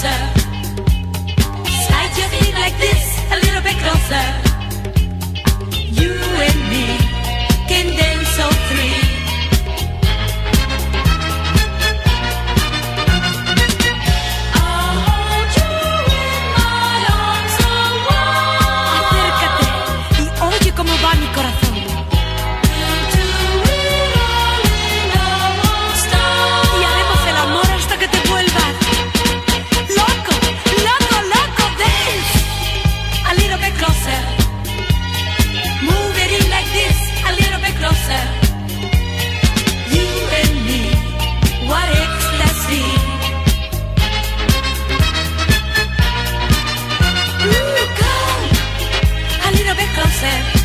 closer. Slide your feet like this, a little bit closer. You and me can dance all three. said